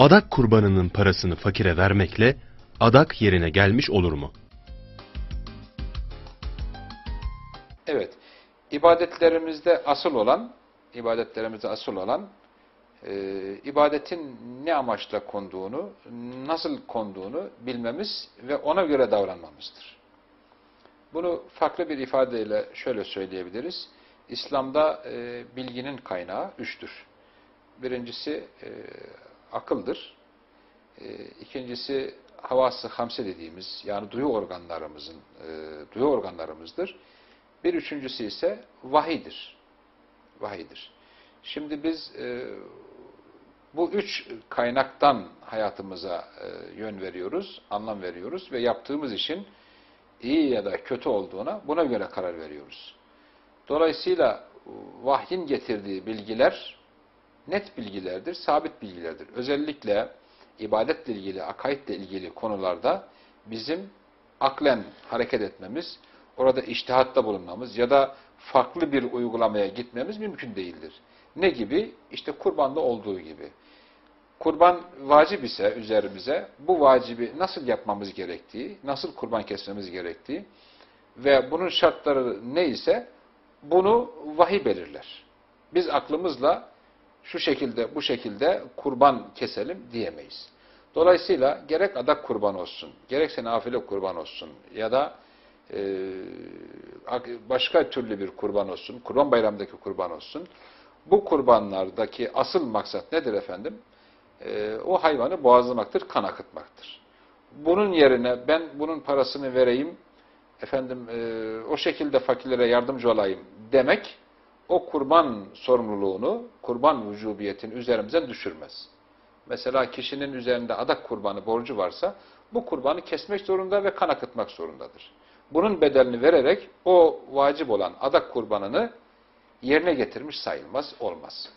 adak kurbanının parasını fakire vermekle adak yerine gelmiş olur mu? Evet, ibadetlerimizde asıl olan, ibadetlerimizde asıl olan, e, ibadetin ne amaçla konduğunu, nasıl konduğunu bilmemiz ve ona göre davranmamızdır. Bunu farklı bir ifadeyle şöyle söyleyebiliriz. İslam'da e, bilginin kaynağı üçtür. Birincisi e, akıldır. E, ikincisi havası hamse dediğimiz yani duyu organlarımızın e, duyu organlarımızdır. Bir üçüncüsü ise vahidir. Vahidir. Şimdi biz e, bu üç kaynaktan hayatımıza e, yön veriyoruz, anlam veriyoruz ve yaptığımız işin iyi ya da kötü olduğuna buna göre karar veriyoruz. Dolayısıyla vahyin getirdiği bilgiler net bilgilerdir, sabit bilgilerdir. Özellikle ibadetle ilgili, akaidle ilgili konularda bizim aklen hareket etmemiz, orada iştihatta bulunmamız ya da farklı bir uygulamaya gitmemiz mümkün değildir. Ne gibi? İşte kurbanda olduğu gibi. Kurban vacip ise üzerimize bu vacibi nasıl yapmamız gerektiği, nasıl kurban kesmemiz gerektiği ve bunun şartları ne ise bunu vahiy belirler. Biz aklımızla şu şekilde bu şekilde kurban keselim diyemeyiz. Dolayısıyla gerek adak kurban olsun, gerekse nafile kurban olsun ya da e, başka türlü bir kurban olsun, kurban bayramındaki kurban olsun. Bu kurbanlardaki asıl maksat nedir efendim? E, o hayvanı boğazlamaktır, kan akıtmaktır. Bunun yerine ben bunun parasını vereyim, efendim e, o şekilde fakirlere yardımcı olayım demek, o kurban sorumluluğunu, kurban vücubiyetini üzerimizden düşürmez. Mesela kişinin üzerinde adak kurbanı borcu varsa, bu kurbanı kesmek zorunda ve kan akıtmak zorundadır. Bunun bedelini vererek o vacip olan adak kurbanını yerine getirmiş sayılmaz, olmaz.